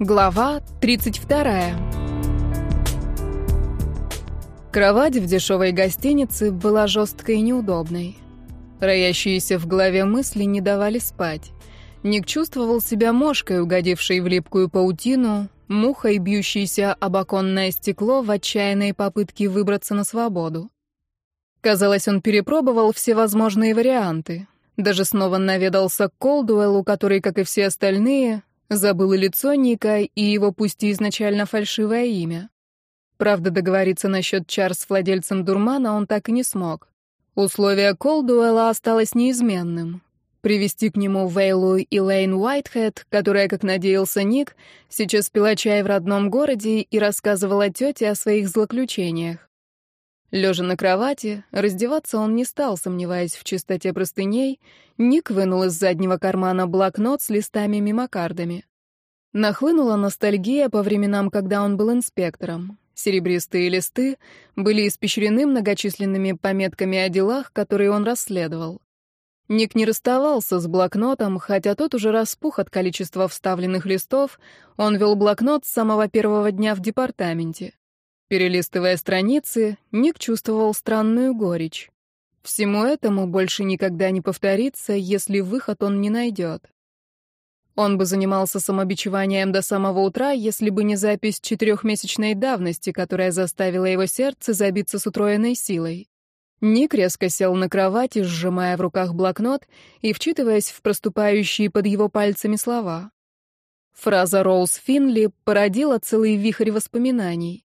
Глава 32. Кровать в дешевой гостинице была жесткой и неудобной. Роящиеся в голове мысли не давали спать. Ник чувствовал себя мошкой, угодившей в липкую паутину, мухой, бьющейся об оконное стекло в отчаянной попытке выбраться на свободу. Казалось, он перепробовал все возможные варианты. Даже снова наведался к Колдуэллу, который, как и все остальные, Забыл и лицо Ника, и его пусть и изначально фальшивое имя. Правда, договориться насчет чар с владельцем дурмана он так и не смог. Условие Колдуэлла осталось неизменным. Привести к нему Вейлу и Лейн Уайтхед, которая, как надеялся Ник, сейчас пила чай в родном городе и рассказывала тете о своих злоключениях. Лежа на кровати, раздеваться он не стал, сомневаясь в чистоте простыней, Ник вынул из заднего кармана блокнот с листами-мимокардами. Нахлынула ностальгия по временам, когда он был инспектором. Серебристые листы были испещрены многочисленными пометками о делах, которые он расследовал. Ник не расставался с блокнотом, хотя тот уже распух от количества вставленных листов, он вел блокнот с самого первого дня в департаменте. Перелистывая страницы, Ник чувствовал странную горечь. Всему этому больше никогда не повторится, если выход он не найдет. Он бы занимался самобичеванием до самого утра, если бы не запись четырехмесячной давности, которая заставила его сердце забиться с утроенной силой. Ник резко сел на кровати, сжимая в руках блокнот и вчитываясь в проступающие под его пальцами слова. Фраза Роуз Финли породила целый вихрь воспоминаний.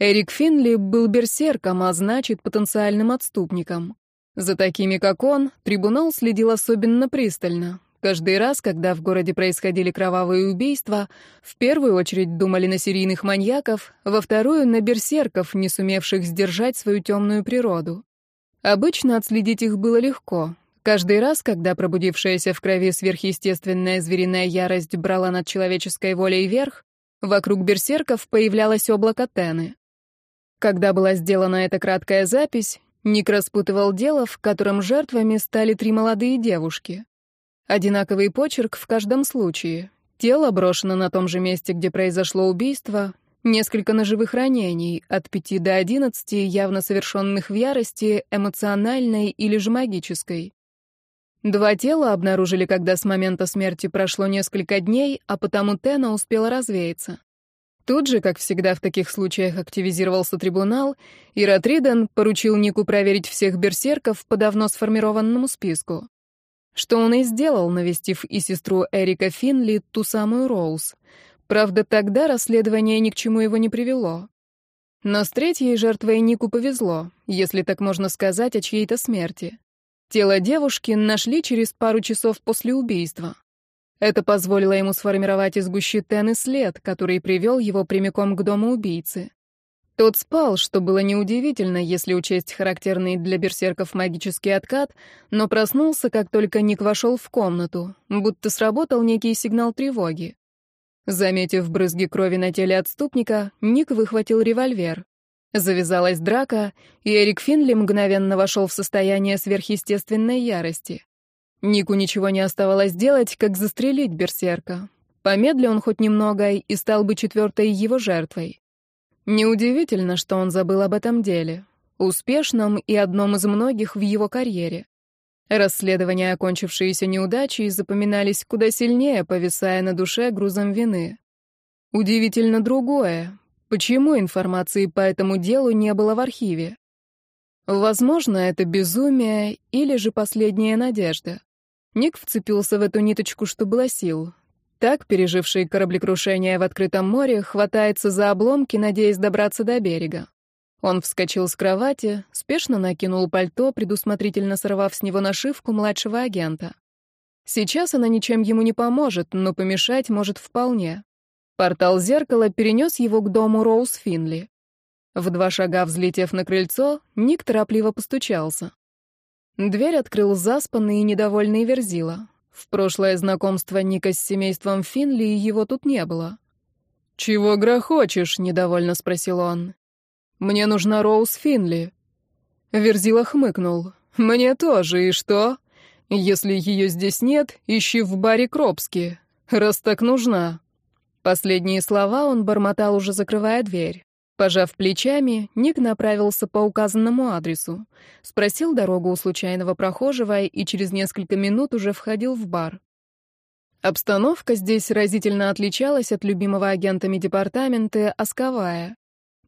Эрик Финли был берсерком, а значит, потенциальным отступником. За такими, как он, трибунал следил особенно пристально. Каждый раз, когда в городе происходили кровавые убийства, в первую очередь думали на серийных маньяков, во вторую — на берсерков, не сумевших сдержать свою темную природу. Обычно отследить их было легко. Каждый раз, когда пробудившаяся в крови сверхъестественная звериная ярость брала над человеческой волей верх, вокруг берсерков появлялось облако Тены. Когда была сделана эта краткая запись, Ник распутывал дело, в котором жертвами стали три молодые девушки. Одинаковый почерк в каждом случае. Тело брошено на том же месте, где произошло убийство, несколько ножевых ранений, от пяти до одиннадцати, явно совершенных в ярости, эмоциональной или же магической. Два тела обнаружили, когда с момента смерти прошло несколько дней, а потому Тена успела развеяться. Тут же, как всегда в таких случаях, активизировался трибунал, и Ротриден поручил Нику проверить всех берсерков по давно сформированному списку. Что он и сделал, навестив и сестру Эрика Финли, ту самую Роуз. Правда, тогда расследование ни к чему его не привело. Но с третьей жертвой Нику повезло, если так можно сказать, о чьей-то смерти. Тело девушки нашли через пару часов после убийства. Это позволило ему сформировать из гущи Тены след, который привел его прямиком к дому убийцы. Тот спал, что было неудивительно, если учесть характерный для берсерков магический откат, но проснулся, как только Ник вошел в комнату, будто сработал некий сигнал тревоги. Заметив брызги крови на теле отступника, Ник выхватил револьвер. Завязалась драка, и Эрик Финли мгновенно вошел в состояние сверхъестественной ярости. Нику ничего не оставалось делать, как застрелить берсерка. Помедли он хоть немного и стал бы четвертой его жертвой. Неудивительно, что он забыл об этом деле. Успешном и одном из многих в его карьере. Расследования, окончившиеся неудачей, запоминались куда сильнее, повисая на душе грузом вины. Удивительно другое. Почему информации по этому делу не было в архиве? Возможно, это безумие или же последняя надежда. Ник вцепился в эту ниточку, что было сил. Так, переживший кораблекрушение в открытом море, хватается за обломки, надеясь добраться до берега. Он вскочил с кровати, спешно накинул пальто, предусмотрительно сорвав с него нашивку младшего агента. Сейчас она ничем ему не поможет, но помешать может вполне. Портал зеркала перенес его к дому Роуз Финли. В два шага взлетев на крыльцо, Ник торопливо постучался. Дверь открыл заспанный и недовольный Верзила. В прошлое знакомство Ника с семейством Финли его тут не было. «Чего грохочешь?» — недовольно спросил он. «Мне нужна Роуз Финли». Верзила хмыкнул. «Мне тоже, и что? Если ее здесь нет, ищи в баре Кропски, раз так нужна». Последние слова он бормотал, уже закрывая дверь. Пожав плечами, Ник направился по указанному адресу. Спросил дорогу у случайного прохожего и через несколько минут уже входил в бар. Обстановка здесь разительно отличалась от любимого агентами департамента Осковая.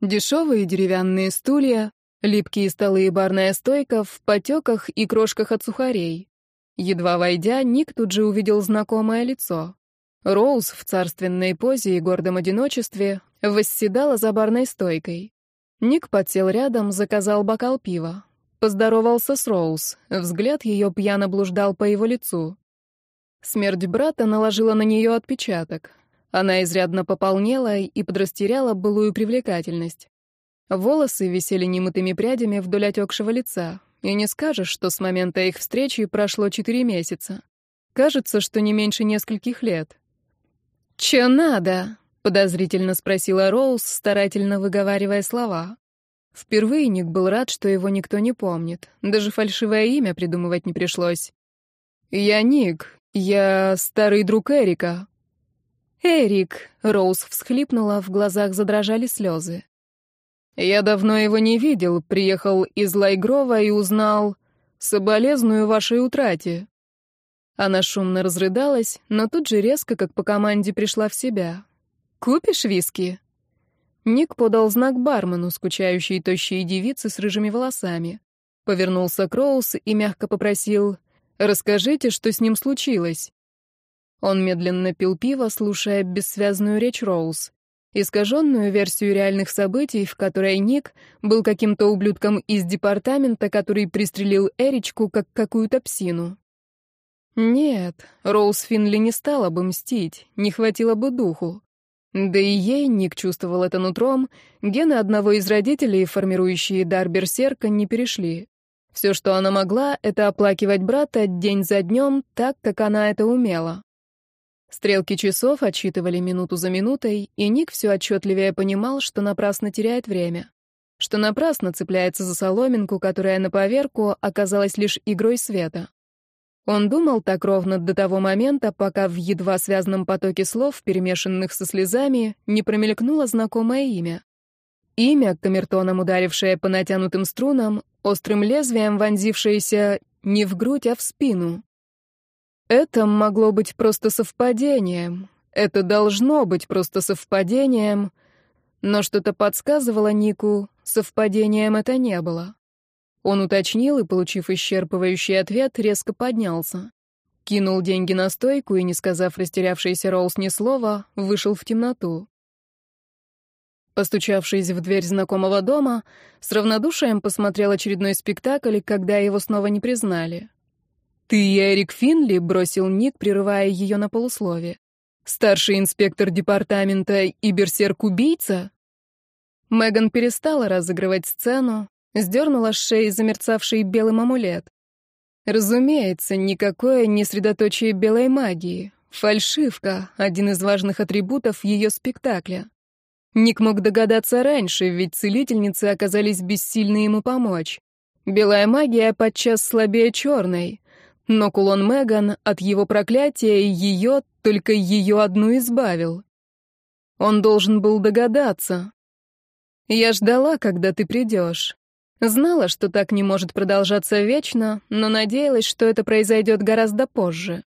Дешевые деревянные стулья, липкие столы и барная стойка в потеках и крошках от сухарей. Едва войдя, Ник тут же увидел знакомое лицо. Роуз в царственной позе и гордом одиночестве восседала за барной стойкой. Ник подсел рядом, заказал бокал пива. Поздоровался с Роуз. Взгляд ее пьяно блуждал по его лицу. Смерть брата наложила на нее отпечаток. Она изрядно пополнела и подрастеряла былую привлекательность. Волосы висели немытыми прядями вдоль отекшего лица, и не скажешь, что с момента их встречи прошло четыре месяца. Кажется, что не меньше нескольких лет. «Чё надо?» — подозрительно спросила Роуз, старательно выговаривая слова. Впервые Ник был рад, что его никто не помнит. Даже фальшивое имя придумывать не пришлось. «Я Ник. Я старый друг Эрика». «Эрик», — Роуз всхлипнула, в глазах задрожали слезы. «Я давно его не видел, приехал из Лайгрова и узнал... Соболезную вашей утрате». Она шумно разрыдалась, но тут же резко, как по команде, пришла в себя. «Купишь виски?» Ник подал знак бармену, скучающей тощей девице с рыжими волосами. Повернулся к Роуз и мягко попросил «Расскажите, что с ним случилось». Он медленно пил пиво, слушая бессвязную речь Роуз. Искаженную версию реальных событий, в которой Ник был каким-то ублюдком из департамента, который пристрелил Эричку как какую-то псину. Нет, Роуз Финли не стала бы мстить, не хватило бы духу. Да и ей Ник чувствовал это нутром, гены одного из родителей, формирующие дар берсерка, не перешли. Все, что она могла, это оплакивать брата день за днем так, как она это умела. Стрелки часов отсчитывали минуту за минутой, и Ник все отчетливее понимал, что напрасно теряет время. Что напрасно цепляется за соломинку, которая на поверку оказалась лишь игрой света. Он думал так ровно до того момента, пока в едва связанном потоке слов, перемешанных со слезами, не промелькнуло знакомое имя. Имя, камертоном ударившее по натянутым струнам, острым лезвием вонзившееся не в грудь, а в спину. Это могло быть просто совпадением. Это должно быть просто совпадением. Но что-то подсказывало Нику, совпадением это не было. Он уточнил и, получив исчерпывающий ответ, резко поднялся. Кинул деньги на стойку и, не сказав растерявшейся Роуз ни слова, вышел в темноту. Постучавшись в дверь знакомого дома, с равнодушием посмотрел очередной спектакль, когда его снова не признали. «Ты Эрик Финли?» — бросил Ник, прерывая ее на полуслове. «Старший инспектор департамента и берсерк-убийца?» Меган перестала разыгрывать сцену, Сдернула с шеи замерцавший белым амулет. Разумеется, никакое не средоточие белой магии. Фальшивка — один из важных атрибутов ее спектакля. Ник мог догадаться раньше, ведь целительницы оказались бессильны ему помочь. Белая магия подчас слабее черной. Но кулон Меган от его проклятия ее, только ее одну избавил. Он должен был догадаться. «Я ждала, когда ты придешь. Знала, что так не может продолжаться вечно, но надеялась, что это произойдет гораздо позже.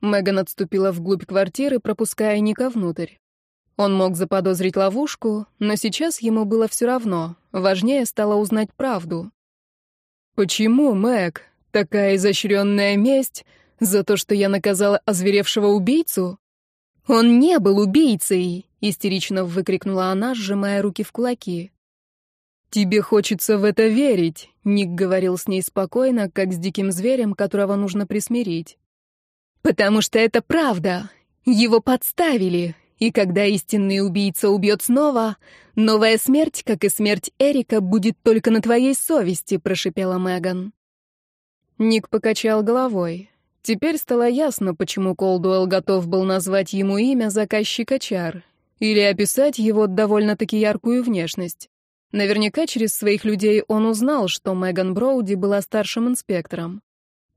Меган отступила вглубь квартиры, пропуская Ника внутрь. Он мог заподозрить ловушку, но сейчас ему было все равно. Важнее стало узнать правду. «Почему, Мэг? Такая изощренная месть за то, что я наказала озверевшего убийцу?» «Он не был убийцей!» — истерично выкрикнула она, сжимая руки в кулаки. «Тебе хочется в это верить», — Ник говорил с ней спокойно, как с диким зверем, которого нужно присмирить. «Потому что это правда. Его подставили. И когда истинный убийца убьет снова, новая смерть, как и смерть Эрика, будет только на твоей совести», — прошипела Меган. Ник покачал головой. Теперь стало ясно, почему Колдуэлл готов был назвать ему имя заказчика чар или описать его довольно-таки яркую внешность. Наверняка через своих людей он узнал, что Меган Броуди была старшим инспектором.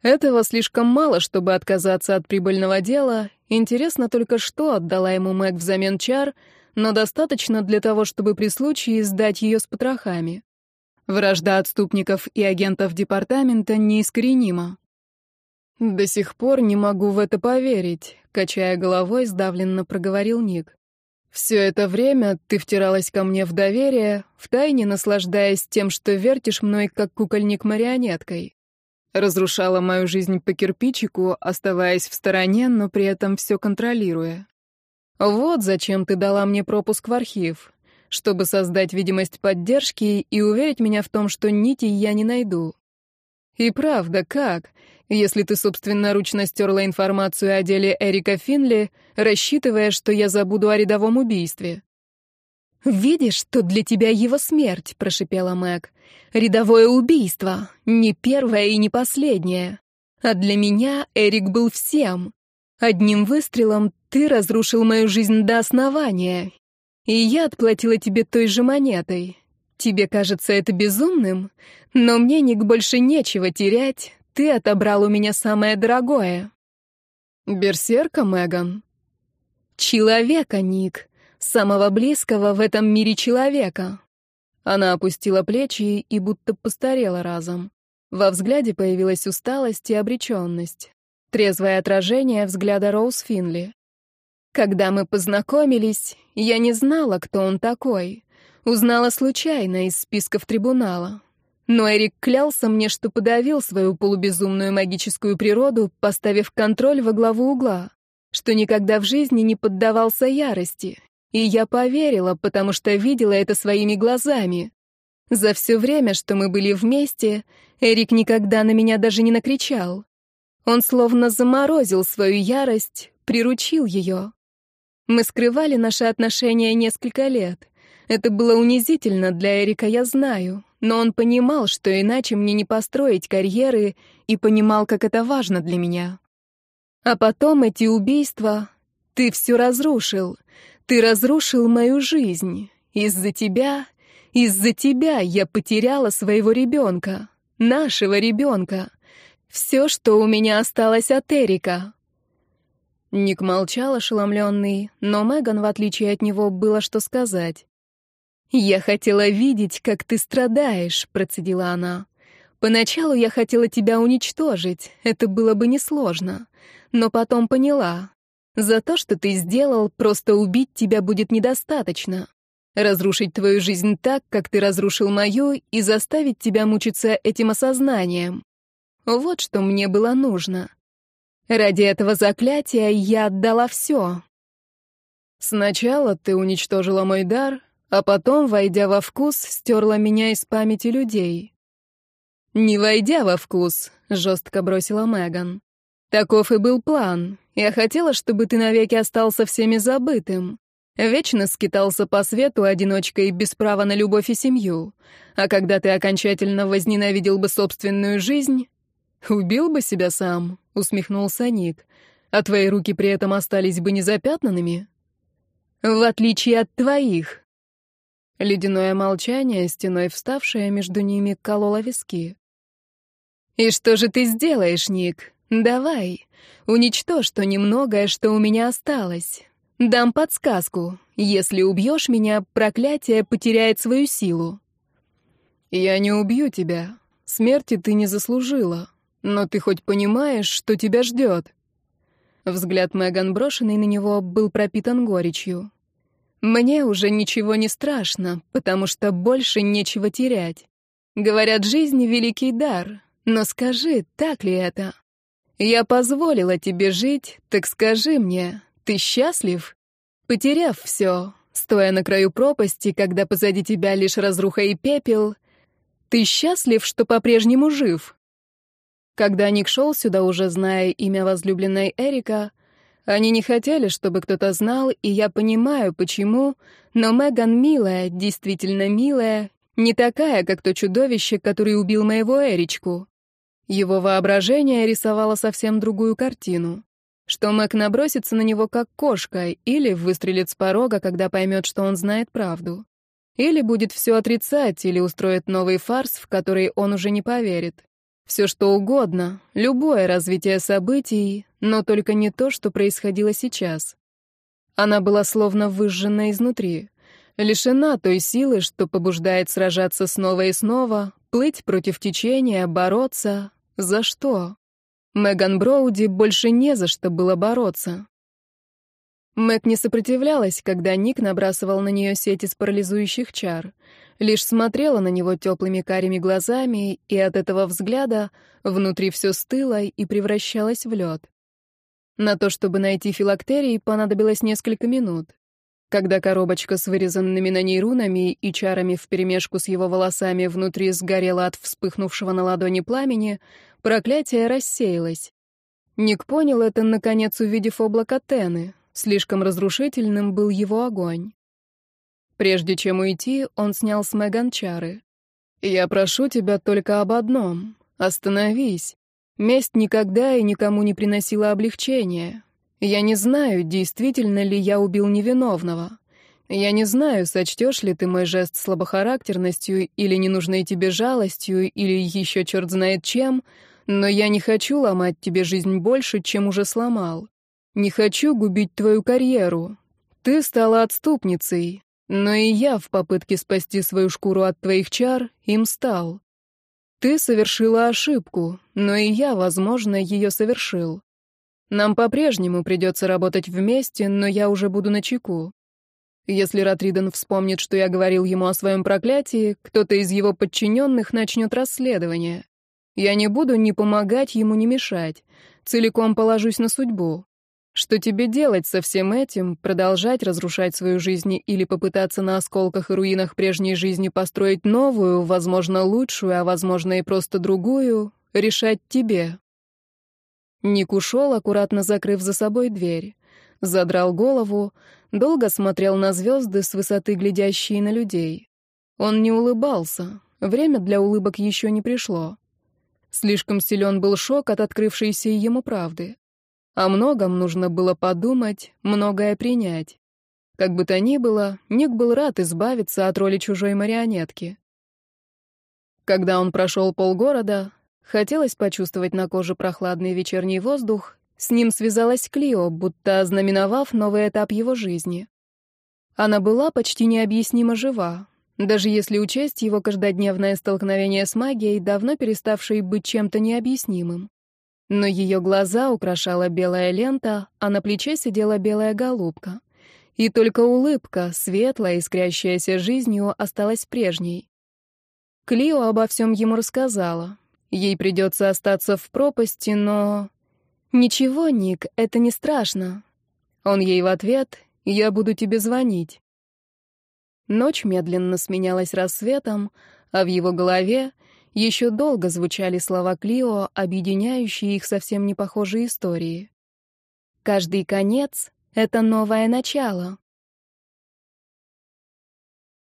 Этого слишком мало, чтобы отказаться от прибыльного дела. Интересно только, что отдала ему Мэг взамен чар, но достаточно для того, чтобы при случае сдать ее с потрохами. Вражда отступников и агентов департамента неискоренима. «До сих пор не могу в это поверить», — качая головой, сдавленно проговорил Ник. «Все это время ты втиралась ко мне в доверие, втайне наслаждаясь тем, что вертишь мной, как кукольник марионеткой разрушала мою жизнь по кирпичику, оставаясь в стороне, но при этом все контролируя. Вот зачем ты дала мне пропуск в архив, чтобы создать видимость поддержки и уверить меня в том, что нити я не найду. И правда, как, если ты собственноручно стерла информацию о деле Эрика Финли, рассчитывая, что я забуду о рядовом убийстве? «Видишь, что для тебя его смерть», — прошипела Мэг. «Рядовое убийство. Не первое и не последнее. А для меня Эрик был всем. Одним выстрелом ты разрушил мою жизнь до основания. И я отплатила тебе той же монетой. Тебе кажется это безумным? Но мне, Ник, больше нечего терять. Ты отобрал у меня самое дорогое». «Берсерка, Меган?» «Человека, Ник самого близкого в этом мире человека. Она опустила плечи и будто постарела разом. Во взгляде появилась усталость и обреченность. Трезвое отражение взгляда Роуз Финли. Когда мы познакомились, я не знала, кто он такой. Узнала случайно из списков трибунала. Но Эрик клялся мне, что подавил свою полубезумную магическую природу, поставив контроль во главу угла, что никогда в жизни не поддавался ярости, и я поверила, потому что видела это своими глазами. За все время, что мы были вместе, Эрик никогда на меня даже не накричал. Он словно заморозил свою ярость, приручил ее. Мы скрывали наши отношения несколько лет. Это было унизительно для Эрика, я знаю, но он понимал, что иначе мне не построить карьеры, и понимал, как это важно для меня. А потом эти убийства... Ты все разрушил. Ты разрушил мою жизнь. Из-за тебя, из-за тебя я потеряла своего ребенка, нашего ребенка. Все, что у меня осталось от Эрика. Ник молчал, ошеломленный, но Меган, в отличие от него, было что сказать. «Я хотела видеть, как ты страдаешь», — процедила она. «Поначалу я хотела тебя уничтожить, это было бы несложно. Но потом поняла, за то, что ты сделал, просто убить тебя будет недостаточно. Разрушить твою жизнь так, как ты разрушил мою, и заставить тебя мучиться этим осознанием. Вот что мне было нужно. Ради этого заклятия я отдала все. Сначала ты уничтожила мой дар, а потом, войдя во вкус, стерла меня из памяти людей. «Не войдя во вкус», — жестко бросила Меган. «Таков и был план. Я хотела, чтобы ты навеки остался всеми забытым. Вечно скитался по свету одиночкой без права на любовь и семью. А когда ты окончательно возненавидел бы собственную жизнь, убил бы себя сам, усмехнулся Ник. А твои руки при этом остались бы незапятнанными. В отличие от твоих. Ледяное молчание, стеной вставшее между ними, кололо виски. «И что же ты сделаешь, Ник? Давай, уничтожь то немногое, что у меня осталось. Дам подсказку. Если убьешь меня, проклятие потеряет свою силу. Я не убью тебя. Смерти ты не заслужила. Но ты хоть понимаешь, что тебя ждет? Взгляд Меган, брошенный на него, был пропитан горечью. Мне уже ничего не страшно, потому что больше нечего терять. Говорят, жизнь — великий дар. Но скажи, так ли это? Я позволила тебе жить, так скажи мне, ты счастлив? Потеряв все, стоя на краю пропасти, когда позади тебя лишь разруха и пепел, ты счастлив, что по-прежнему жив? Когда Ник шел сюда, уже зная имя возлюбленной Эрика, они не хотели, чтобы кто-то знал, и я понимаю, почему, но Меган милая, действительно милая, не такая, как то чудовище, которое убил моего Эричку. Его воображение рисовало совсем другую картину. Что Мэг набросится на него как кошка или выстрелит с порога, когда поймет, что он знает правду. Или будет все отрицать, или устроит новый фарс, в который он уже не поверит. Все что угодно, любое развитие событий, но только не то, что происходило сейчас. Она была словно выжжена изнутри, лишена той силы, что побуждает сражаться снова и снова, плыть против течения, бороться. За что? Меган Броуди больше не за что было бороться. Мэг не сопротивлялась, когда Ник набрасывал на нее сеть из парализующих чар. Лишь смотрела на него теплыми карими глазами, и от этого взгляда внутри все стыло и превращалось в лед. На то, чтобы найти филактерий, понадобилось несколько минут. Когда коробочка с вырезанными на ней рунами и чарами вперемешку с его волосами внутри сгорела от вспыхнувшего на ладони пламени, проклятие рассеялось. Ник понял это, наконец, увидев облако Тены. Слишком разрушительным был его огонь. Прежде чем уйти, он снял с Меган чары. «Я прошу тебя только об одном. Остановись. Месть никогда и никому не приносила облегчения. Я не знаю, действительно ли я убил невиновного. Я не знаю, сочтешь ли ты мой жест слабохарактерностью или ненужной тебе жалостью, или еще черт знает чем, но я не хочу ломать тебе жизнь больше, чем уже сломал. Не хочу губить твою карьеру. Ты стала отступницей, но и я в попытке спасти свою шкуру от твоих чар им стал. Ты совершила ошибку, но и я, возможно, ее совершил. Нам по-прежнему придется работать вместе, но я уже буду на чеку. Если Ратриден вспомнит, что я говорил ему о своем проклятии, кто-то из его подчиненных начнет расследование. Я не буду ни помогать ему, ни мешать. Целиком положусь на судьбу. Что тебе делать со всем этим? Продолжать разрушать свою жизнь или попытаться на осколках и руинах прежней жизни построить новую, возможно, лучшую, а возможно и просто другую? Решать тебе. Ник ушел, аккуратно закрыв за собой дверь. Задрал голову, долго смотрел на звезды с высоты, глядящие на людей. Он не улыбался. Время для улыбок еще не пришло. Слишком силен был шок от открывшейся ему правды. О многом нужно было подумать, многое принять. Как бы то ни было, Ник был рад избавиться от роли чужой марионетки. Когда он прошел полгорода, хотелось почувствовать на коже прохладный вечерний воздух, с ним связалась Клио, будто ознаменовав новый этап его жизни. Она была почти необъяснимо жива, даже если учесть его каждодневное столкновение с магией, давно переставшей быть чем-то необъяснимым. Но ее глаза украшала белая лента, а на плече сидела белая голубка. И только улыбка, светлая, искрящаяся жизнью, осталась прежней. Клио обо всем ему рассказала. Ей придется остаться в пропасти, но... «Ничего, Ник, это не страшно». Он ей в ответ «Я буду тебе звонить». Ночь медленно сменялась рассветом, а в его голове еще долго звучали слова Клио, объединяющие их совсем не похожие истории. Каждый конец — это новое начало.